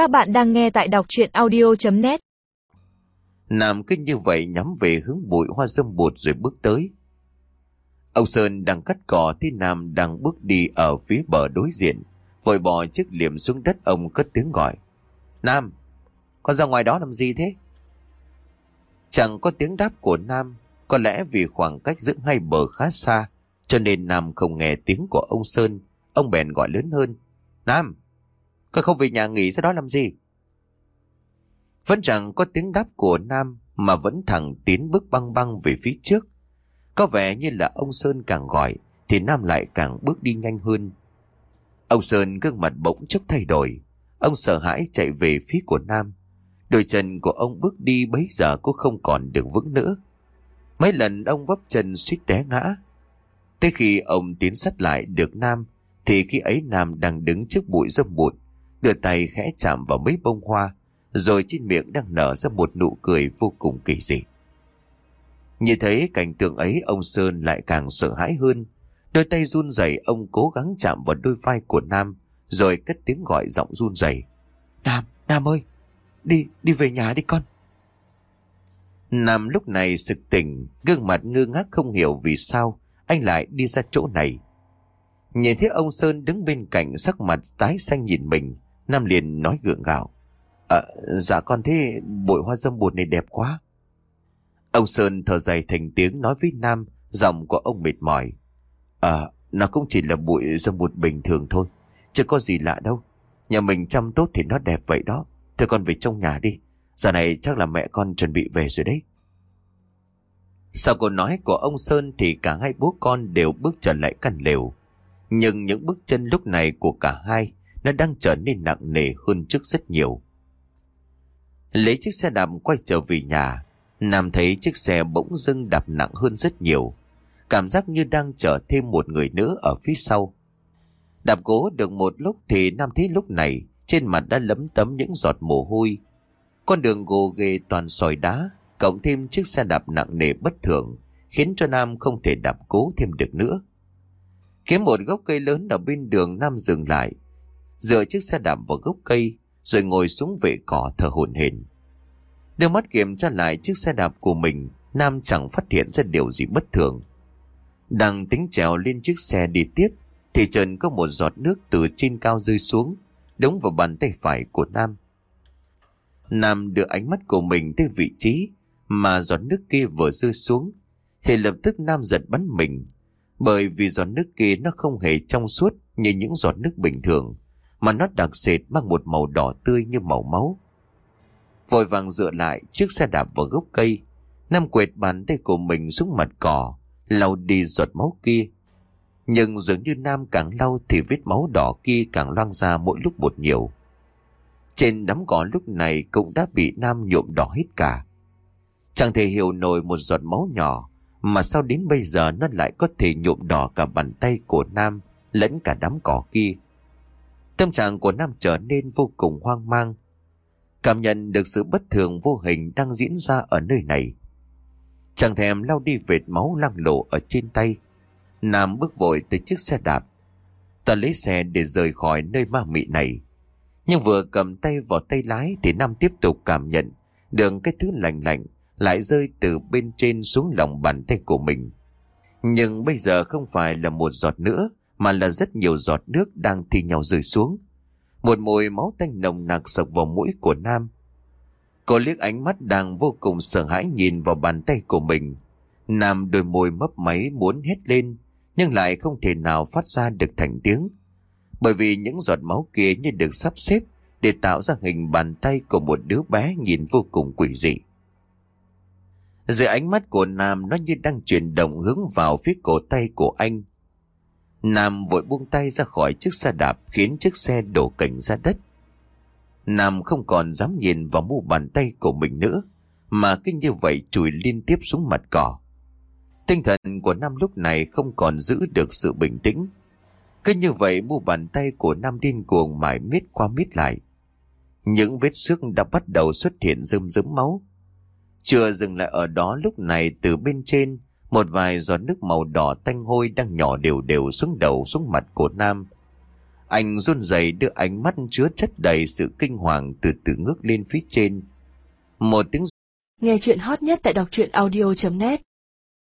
Các bạn đang nghe tại đọc chuyện audio.net Nam cứ như vậy nhắm về hướng bụi hoa dâm bụt rồi bước tới. Ông Sơn đang cắt cỏ thì Nam đang bước đi ở phía bờ đối diện. Vội bỏ chiếc liềm xuống đất ông cất tiếng gọi. Nam, con ra ngoài đó làm gì thế? Chẳng có tiếng đáp của Nam, có lẽ vì khoảng cách giữa hai bờ khá xa, cho nên Nam không nghe tiếng của ông Sơn. Ông bèn gọi lớn hơn. Nam, con không về nhà nghỉ ra đó làm gì? Vẫn chẳng có tiếng đáp của Nam mà vẫn thẳng tiến bước băng băng về phía trước. Có vẻ như là ông Sơn càng gọi thì Nam lại càng bước đi nhanh hơn. Ông Sơn gương mặt bỗng chốc thay đổi. Ông sợ hãi chạy về phía của Nam. Đôi chân của ông bước đi bấy giờ cũng không còn được vững nữa. Mấy lần ông vấp chân suýt té ngã. Tới khi ông tiến sát lại được Nam, thì khi ấy Nam đang đứng trước bụi dâm bụt, đưa tay khẽ chạm vào mấy bông hoa, rồi trên miệng đang nở ra một nụ cười vô cùng kỳ dị. Nhìn thấy cảnh tượng ấy ông Sơn lại càng sợ hãi hơn. Đôi tay run rẩy ông cố gắng chạm vào đôi vai của Nam, rồi cất tiếng gọi giọng run rẩy. Nam, Nam ơi, đi, đi về nhà đi con. Nam lúc này sực tỉnh, gương mặt ngơ ngác không hiểu vì sao anh lại đi ra chỗ này. Nhìn thấy ông Sơn đứng bên cạnh sắc mặt tái xanh nhìn mình, Nam liền nói gượng gạo. À, dạ con thế, bụi hoa dâm bụt này đẹp quá. Ông Sơn thở dài thành tiếng nói với Nam, giọng của ông mệt mỏi. À, nó cũng chỉ là bụi dâm bụt bình thường thôi, chứ có gì lạ đâu. Nhà mình chăm tốt thì nó đẹp vậy đó. Thôi con về trong nhà đi, giờ này chắc là mẹ con chuẩn bị về rồi đấy. Sau câu nói của ông Sơn thì cả hai bố con đều bước trở lại căn lều. Nhưng những bước chân lúc này của cả hai nó đang trở nên nặng nề hơn trước rất nhiều. Lấy chiếc xe đạp quay trở về nhà, Nam thấy chiếc xe bỗng dưng đạp nặng hơn rất nhiều. Cảm giác như đang chở thêm một người nữa ở phía sau. Đạp cố được một lúc thì Nam thấy lúc này trên mặt đã lấm tấm những giọt mồ hôi. Con đường gồ ghề toàn sỏi đá, cộng thêm chiếc xe đạp nặng nề bất thường, khiến cho Nam không thể đạp cố thêm được nữa. Kiếm một gốc cây lớn ở bên đường Nam dừng lại, dựa chiếc xe đạp vào gốc cây, rồi ngồi xuống vệ cỏ thở hổn hển. Đưa mắt kiểm tra lại chiếc xe đạp của mình, Nam chẳng phát hiện ra điều gì bất thường. Đang tính trèo lên chiếc xe đi tiếp, thì trần có một giọt nước từ trên cao rơi xuống, đúng vào bàn tay phải của Nam. Nam đưa ánh mắt của mình tới vị trí mà giọt nước kia vừa rơi xuống, thì lập tức Nam giật bắn mình, bởi vì giọt nước kia nó không hề trong suốt như những giọt nước bình thường, mà nó đặc sệt mang một màu đỏ tươi như màu máu. Vội vàng dựa lại chiếc xe đạp vào gốc cây, Nam quệt bàn tay của mình xuống mặt cỏ, lau đi giọt máu kia. Nhưng dường như Nam càng lau thì vết máu đỏ kia càng loang ra mỗi lúc một nhiều. Trên đám cỏ lúc này cũng đã bị Nam nhuộm đỏ hết cả. Chẳng thể hiểu nổi một giọt máu nhỏ mà sao đến bây giờ nó lại có thể nhuộm đỏ cả bàn tay của Nam lẫn cả đám cỏ kia. Tâm trạng của Nam trở nên vô cùng hoang mang. Cảm nhận được sự bất thường vô hình đang diễn ra ở nơi này. Chẳng thèm lau đi vệt máu lăng lộ ở trên tay. Nam bước vội tới chiếc xe đạp. Ta lấy xe để rời khỏi nơi ma mị này. Nhưng vừa cầm tay vào tay lái thì Nam tiếp tục cảm nhận được cái thứ lạnh lạnh lại rơi từ bên trên xuống lòng bàn tay của mình. Nhưng bây giờ không phải là một giọt nữa mà là rất nhiều giọt nước đang thi nhau rơi xuống. Một mùi máu tanh nồng nặc sộc vào mũi của Nam. Cô liếc ánh mắt đang vô cùng sợ hãi nhìn vào bàn tay của mình. Nam đôi môi mấp máy muốn hét lên, nhưng lại không thể nào phát ra được thành tiếng. Bởi vì những giọt máu kia như được sắp xếp để tạo ra hình bàn tay của một đứa bé nhìn vô cùng quỷ dị. Dưới ánh mắt của Nam, nó như đang chuyển động hướng vào phía cổ tay của anh. Nam vội buông tay ra khỏi chiếc xe đạp khiến chiếc xe đổ cảnh ra đất. Nam không còn dám nhìn vào mu bàn tay của mình nữa, mà cứ như vậy chùi liên tiếp xuống mặt cỏ. Tinh thần của Nam lúc này không còn giữ được sự bình tĩnh. Cứ như vậy mu bàn tay của Nam điên cuồng mãi miết qua miết lại. Những vết xước đã bắt đầu xuất hiện rơm rớm máu. Chưa dừng lại ở đó lúc này từ bên trên, một vài giọt nước màu đỏ tanh hôi đang nhỏ đều đều xuống đầu, xuống mặt của Nam. Anh run rẩy đưa ánh mắt chứa chất đầy sự kinh hoàng từ từ ngước lên phía trên. Một tiếng Nghe chuyện hot nhất tại đọc truyện audio.net